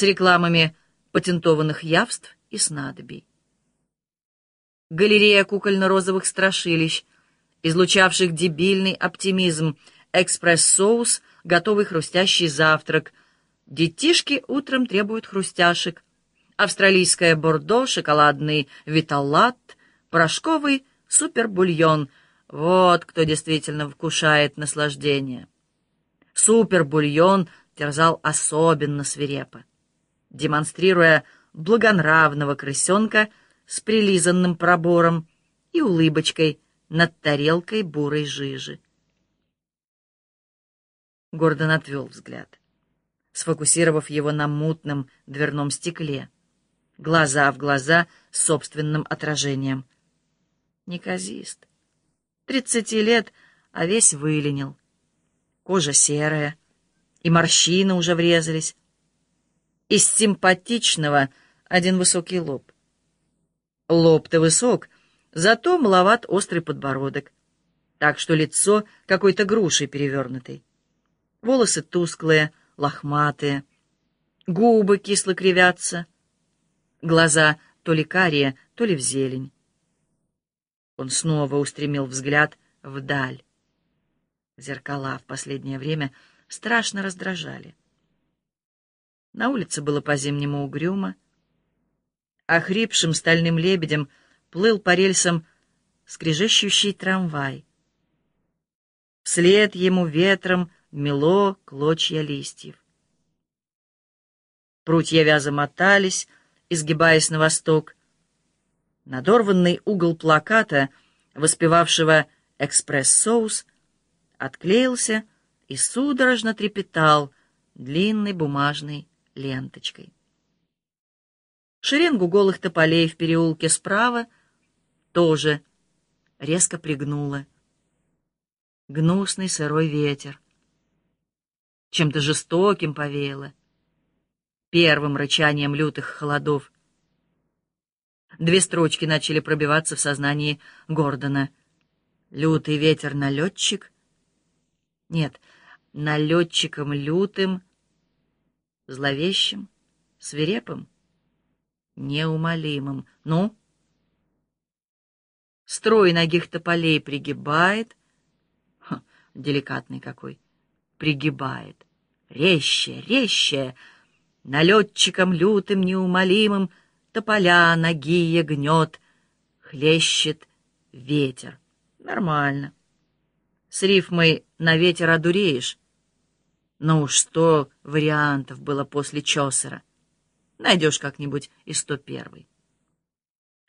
с рекламами патентованных явств и снадобий. Галерея кукольно-розовых страшилищ, излучавших дебильный оптимизм, экспресс-соус, готовый хрустящий завтрак. Детишки утром требуют хрустяшек. Австралийское бордо, шоколадный виталат, порошковый супербульон. Вот кто действительно вкушает наслаждение. Супербульон терзал особенно свирепо, демонстрируя благонравного крысенка с прилизанным пробором и улыбочкой над тарелкой бурой жижи. Гордон отвел взгляд, сфокусировав его на мутном дверном стекле, глаза в глаза с собственным отражением. Неказист. Тридцати лет, а весь выленил. Кожа серая, и морщины уже врезались. Из симпатичного один высокий лоб. Лоб-то высок, зато маловат острый подбородок, так что лицо какой-то грушей перевернутой волосы тусклые, лохматые, губы кисло кривятся, глаза то ли карие, то ли в зелень. Он снова устремил взгляд вдаль. Зеркала в последнее время страшно раздражали. На улице было по-зимнему угрюмо. Охрипшим стальным лебедем плыл по рельсам скрежещущий трамвай. Вслед ему ветром мело клочья листьев. Прутья вяза мотались, изгибаясь на восток. Надорванный угол плаката, воспевавшего «Экспресс-соус», отклеился и судорожно трепетал длинной бумажной ленточкой. Шеренгу голых тополей в переулке справа тоже резко пригнула. Гнусный сырой ветер чем-то жестоким повеяло, первым рычанием лютых холодов. Две строчки начали пробиваться в сознании Гордона. «Лютый ветер-налетчик?» Нет, налетчиком лютым, зловещим, свирепым, неумолимым. Ну? Строй ногих тополей пригибает. Ха, деликатный какой пригибает. Резче, резче, налетчиком лютым, неумолимым, тополя ноги гнет, хлещет ветер. Нормально. С рифмой «на ветер одуреешь». Ну уж сто вариантов было после Чосера. Найдешь как-нибудь и сто первый.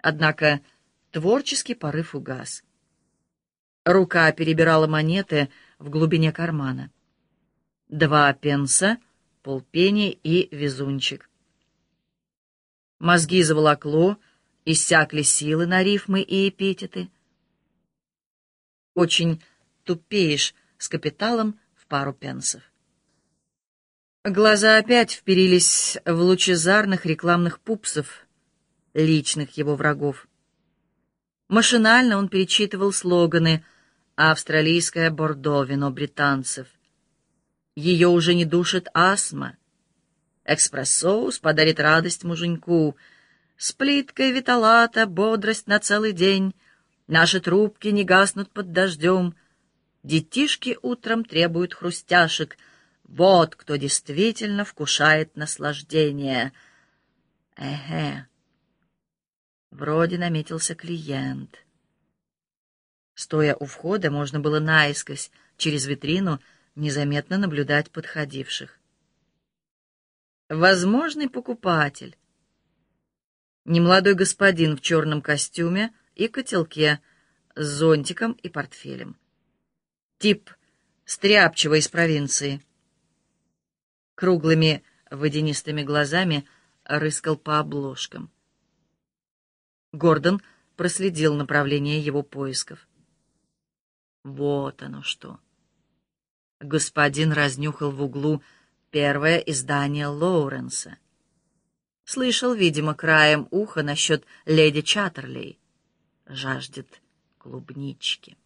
Однако творческий порыв угас. Рука перебирала монеты в глубине кармана два пенса, полпени и везунчик. Мозги заволокло, иссякли силы на рифмы и эпитеты. Очень тупеешь с капиталом в пару пенсов. Глаза опять вперились в лучезарных рекламных пупсов, личных его врагов. Машинально он перечитывал слоганы «Австралийское бордо, вино британцев», ее уже не душит астма. Экспресс-соус подарит радость муженьку. С плиткой виталата бодрость на целый день. Наши трубки не гаснут под дождем. Детишки утром требуют хрустяшек. Вот кто действительно вкушает наслаждение. Эге. Вроде наметился клиент. Стоя у входа, можно было наискось, через витрину, незаметно наблюдать подходивших. Возможный покупатель. Немолодой господин в черном костюме и котелке с зонтиком и портфелем. Тип стряпчего из провинции. Круглыми водянистыми глазами рыскал по обложкам. Гордон проследил направление его поисков. Вот оно что. Господин разнюхал в углу первое издание Лоуренса. Слышал, видимо, краем уха насчет леди Чаттерлей. Жаждет клубнички.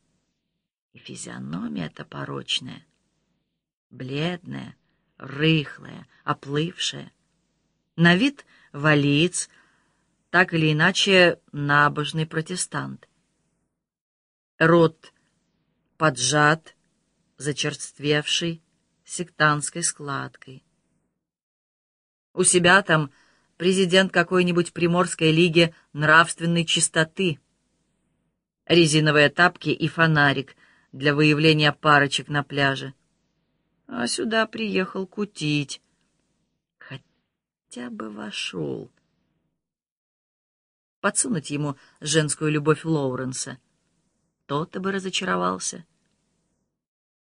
И физиономия-то порочная, бледная, рыхлая, оплывшая. На вид валиец, так или иначе набожный протестант. Рот поджат, зачерствевший, сектантской складкой. У себя там президент какой-нибудь приморской лиги нравственной чистоты. Резиновые тапки и фонарик для выявления парочек на пляже. А сюда приехал кутить. Хотя бы вошел. Подсунуть ему женскую любовь Лоуренса. Тот-то бы разочаровался.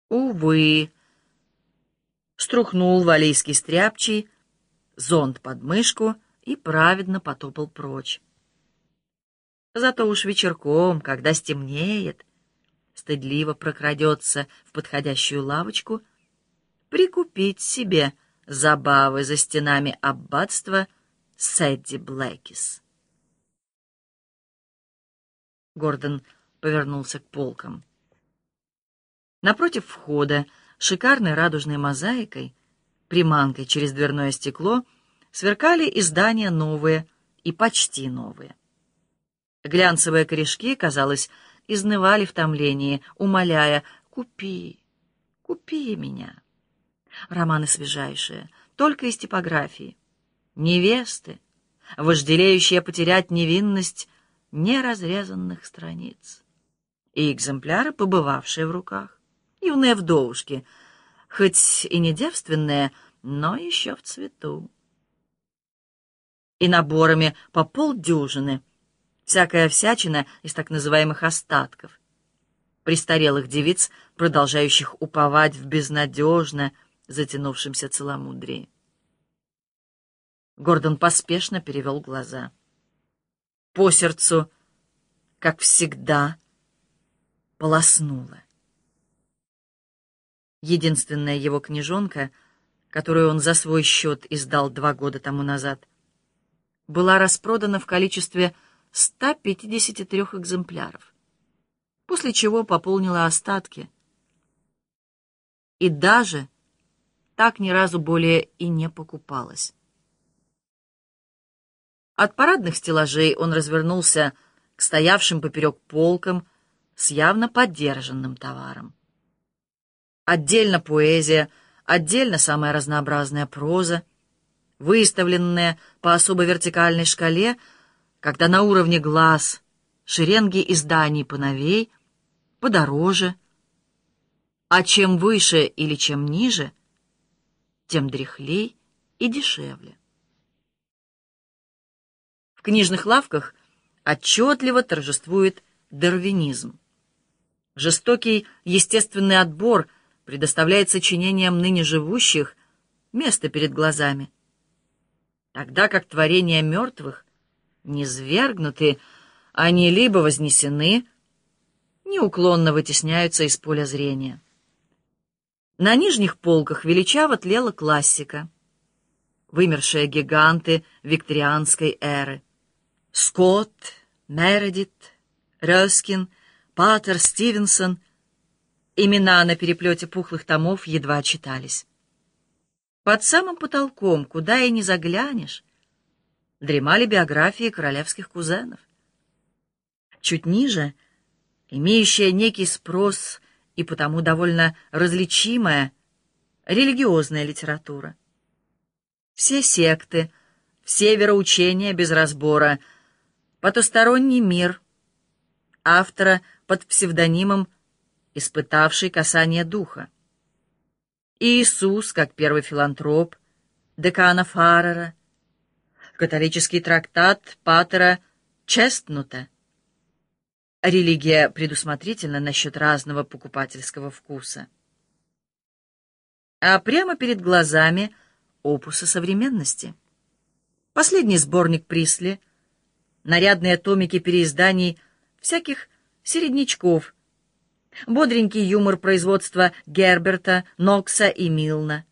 Увы. Струхнул валийский стряпчий, зонт под мышку и праведно потопал прочь. Зато уж вечерком, когда стемнеет, стыдливо прокрадется в подходящую лавочку, прикупить себе забавы за стенами аббатства Сэдди Блэкис. Гордон повернулся к полкам. Напротив входа, шикарной радужной мозаикой, приманкой через дверное стекло, сверкали издания новые и почти новые. Глянцевые корешки, казалось, изнывали в томлении, умоляя «Купи, купи меня». Романы свежайшие, только из типографии. Невесты, вожделеющие потерять невинность неразрезанных страниц. И экземпляры, побывавшие в руках. Юные вдовушки, хоть и не девственные, но еще в цвету. И наборами по полдюжины, всякая всячина из так называемых остатков, престарелых девиц, продолжающих уповать в безнадежно затянувшемся целомудрии. Гордон поспешно перевел глаза. По сердцу, как всегда, полоснуло. Единственная его книжонка, которую он за свой счет издал два года тому назад, была распродана в количестве 153 экземпляров, после чего пополнила остатки. И даже так ни разу более и не покупалась. От парадных стеллажей он развернулся к стоявшим поперек полкам с явно поддержанным товаром. Отдельно поэзия, отдельно самая разнообразная проза, выставленная по особо вертикальной шкале, когда на уровне глаз шеренги изданий поновей, подороже, а чем выше или чем ниже, тем дряхлей и дешевле. В книжных лавках отчетливо торжествует дарвинизм. Жестокий естественный отбор — предоставляет сочинениям ныне живущих место перед глазами, тогда как творения мертвых не свергнуты, они либо вознесены, неуклонно вытесняются из поля зрения. На нижних полках величаво тлела классика, вымершие гиганты викторианской эры. Скотт, Мередит, Рёскин, Паттер, Стивенсон — Имена на переплете пухлых томов едва читались. Под самым потолком, куда и не заглянешь, дремали биографии королевских кузенов. Чуть ниже, имеющая некий спрос и потому довольно различимая, религиозная литература. Все секты, все вероучения без разбора, потусторонний мир, автора под псевдонимом испытавший касание духа. Иисус, как первый филантроп, декана Фаррера, католический трактат Патера Честнута, религия предусмотрительна насчет разного покупательского вкуса. А прямо перед глазами опусы современности. Последний сборник Присли, нарядные томики переизданий всяких середнячков, бодренький юмор производства Герберта, Нокса и Милна.